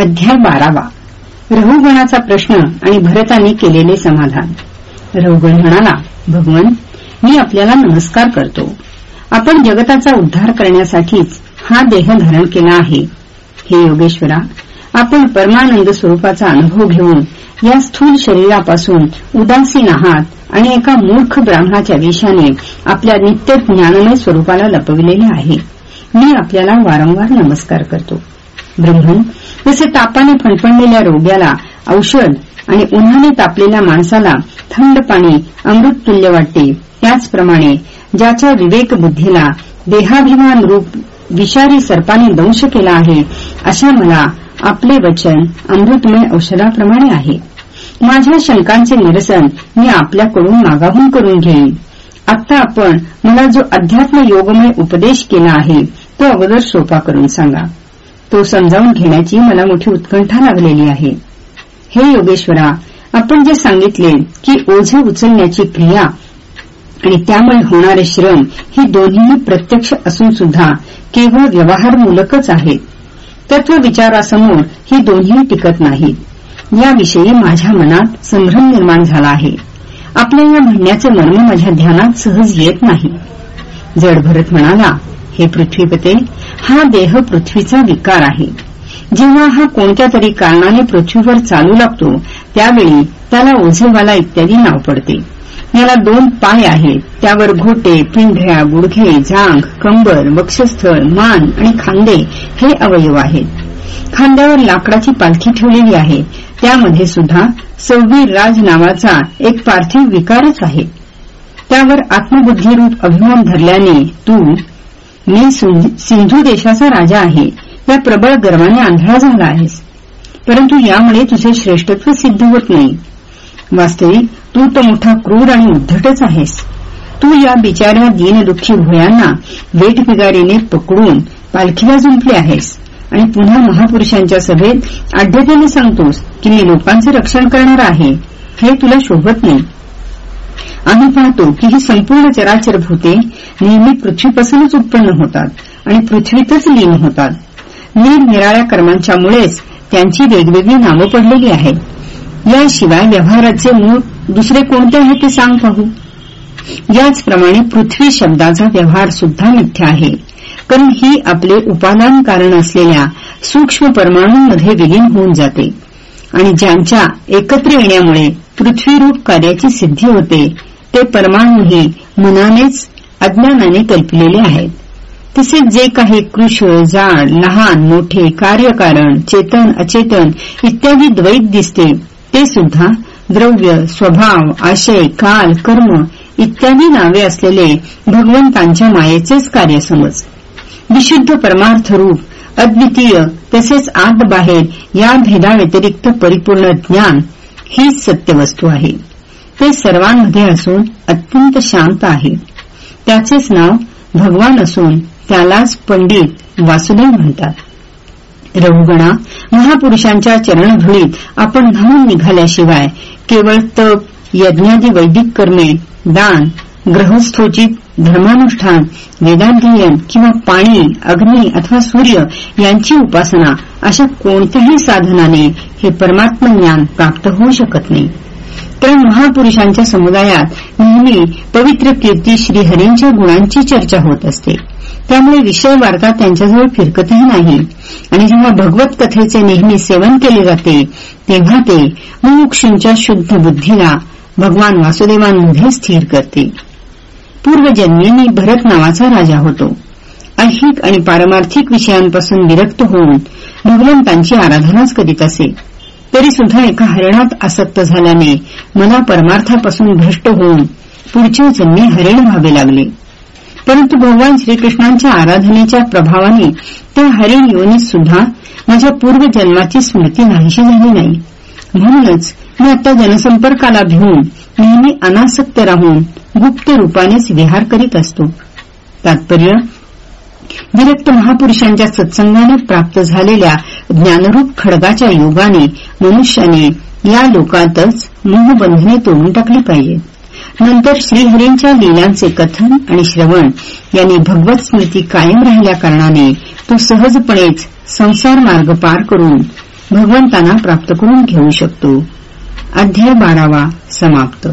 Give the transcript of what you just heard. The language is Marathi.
अध्याय बारावा. रहुगणाचा प्रश्न आणि भरतांनी केलेले समाधान. रहुगण म्हणाला भगवन मी आपल्याला नमस्कार करतो. आपण जगताचा उद्धार करण्यासाठीच हा देह धारण केला आहे. हे योगेश्वरा आपण परमानंद स्वरूपाचा अनुभव घेऊन या स्थूल शरीरापासून उदासीन आहात आणि एका मूर्ख ब्राह्मणाच्या वेशाने आपल्या नित्य ज्ञानमय स्वरूपाला लपविलेले आहे. मी आपल्याला वारंवार नमस्कार करतो. ब्रह्मन जसे तापाने फणफणलेल्या रोग्याला औषध आणि उन्हाने तापलेल्या माणसाला थंड पाणी अमृत तुल्य वाटते. त्याचप्रमाणे ज्याच्या विवेक बुद्धीला देहाभिमान रूप विषारी सर्पाने दंश केला आहे अशा मला आपले वचन अमृतमय औषधाप्रमाणे आहे. माझ्या शंकांचे निरसन मी आपल्याकडून मागाहून करून घेईन. आता आपण मला जो अध्यात्म योगमय उपदेश केला आहे तो अगोदर सोपा करून सांगा. तो समजावून घेण्याची मला मोठी उत्कंठा लागलेली आहे. हे योगेश्वरा आपण जे सांगितले की ओझे उचलण्याची क्रिया आणि त्यामुळे होणारे श्रम ही दोन्ही प्रत्यक्ष असून सुद्धा केवळ व्यवहारमूलकच आहेत तत्व विचारासमोर ही दोन्ही टिकत नाहीत याविषयी माझ्या मनात संभ्रम निर्माण झाला आहे. आपल्या या म्हणण्याचे मर्म माझ्या ध्यानात सहज येत नाही. जड भरत म्हणाला हे पृथ्वीपते हा देह पृथ्वीचा विकार आहे. जेव्हा हा कोणत्या तरी कारणाने पृथ्वीवर चालू लागतो त्यावेळी त्याला ओझेवाला इत्यादी नाव पडते. याला दोन पाय आहेत. त्यावर घोटे पिंढऱ्या गुडघे जांघ कंबर वक्षस्थळ मान आणि खांदे हे अवयव आहेत. खांद्यावर लाकडाची पालखी ठेवलेली आहे. त्यामध्ये सुद्धा सव्वीर राज नावाचा एक पार्थिव विकारच आहे. त्यावर आत्मबुद्धीरूप अभिमान धरल्याने तू मी सिंधू देशाचा राजा आहे. या प्रबळ गर्वाने आंधळा झाला आहेस. परंतु यामुळे तुझे श्रेष्ठत्व सिद्ध होत नाही. वास्तविक तू तर मोठा क्रूर आणि उद्धटच आहेस. तू या बिचाऱ्या दीनदुःखी भुयांना वेटपिगारीने पकडून पालखीला जुंपले आहेस. आणि पुन्हा महापुरुषांच्या सभेत आढ्यतेने सांगतोस की मी लोकांचे रक्षण करणार आहे. हे तुला शोभत नाही. आम्ही पाहतो की ही संपूर्ण चराचर भूते नेहमी पृथ्वीपासूनच उत्पन्न होतात आणि पृथ्वीतच लीन होतात. निरनिराळ्या कर्मांच्यामुळेच त्यांची वेगवेगळी नावं पडलेली आहेत. याशिवाय व्यवहाराचे मूळ दुसरे कोणते आहे ते सांग पाहू. याचप्रमाणे पृथ्वी शब्दाचा व्यवहार सुद्धा मिथ्या आहे. कारण ही आपले उपादान कारण असलेल्या सूक्ष्म परमाणूंमध्ये विलीन होऊन जाते आणि ज्यांच्या एकत्र येण्यामुळे पृथ्वीरूप कार्याची सिद्धी होते ते परमाणूही मनानेच अज्ञानाने कल्पलेले आहेत. तसेच जे काही कृष जाड लहान मोठे कार्यकारण चेतन अचेतन इत्यादी द्वैत दिसते ते सुद्धा द्रव्य स्वभाव आशय काल कर्म इत्यादी नावे असलेले भगवंतांच्या मायेचेच कार्य समज. विशुद्ध परमार्थ रूप अद्वितीय तसेच आत बाहेर या भेदाव्यतिरिक्त परिपूर्ण ज्ञान हीच सत्यवस्तू आहे. ते सर्वांमध्ये असून अत्यंत शांत आहे. त्याचेच नाव भगवान असून त्यालाच पंडित वासुदेव म्हणतात. रघुगणा महापुरुषांच्या चरणधुळीत आपण धावून निघाल्याशिवाय केवळ तप यज्ञादी वैदिक कर्मे दान ग्रहस्थोचित धर्मानुष्ठान वेदाध्ययन किंवा पाणी अग्नी अथवा सूर्य यांची उपासना अशा कोणत्याही साधनाने हे परमात्मज्ञान प्राप्त होऊ शकत नाही. कारण महापुरुषांच्या समुदायात नेहमी पवित्र कीर्ती श्रीहरींच्या गुणांची चर्चा होत असते. त्यामुळे विषय वार्ता त्यांच्याजवळ फिरकतही नाही. आणि जेव्हा भगवत कथेचे नेहमी सेवन केले जाते तेव्हा ते मुमुक्षूंच्या शुद्ध बुद्धीला भगवान वासुदेवांमध्ये स्थिर करते. पूर्वजन्मी मी भरत नावाचा राजा होतो. ऐहिक आणि पारमार्थिक विषयांपासून विरक्त होऊन भगवंतांची आराधनाच करीत असे. तरी सुद्धा एका हरिणात आसक्त झाल्याने मला परमार्थापासून भ्रष्ट होऊन पुढच्या जन्मी हरिण व्हावे लागले. परंतु भगवान श्रीकृष्णांच्या आराधनेच्या प्रभावाने त्या हरिण योनीत सुद्धा माझ्या पूर्वजन्माची स्मृती नाहीशी झाली नाही. म्हणूनच मी आता जनसंपर्काला भिवून नेहमी अनासक्त राहून गुप्त रूपानेच विहार करीत असतो. तात्पर्य विरक्त महापुरुषांच्या सत्संगाने प्राप्त झालेल्या ज्ञानरूप खडगाच्या योगाने मनुष्याने या लोकातच मोहबंधने तोडून टाकली पाहिजेत नंतर श्रीहरींच्या लीलांचे कथन आणि श्रवण यांनी भगवत स्मृती कायम राहिल्या कारणाने तो सहजपणेच संसार मार्ग पार करून भगवंतांना प्राप्त करून घेऊ शकतो. अध्याय बारावा समाप्त.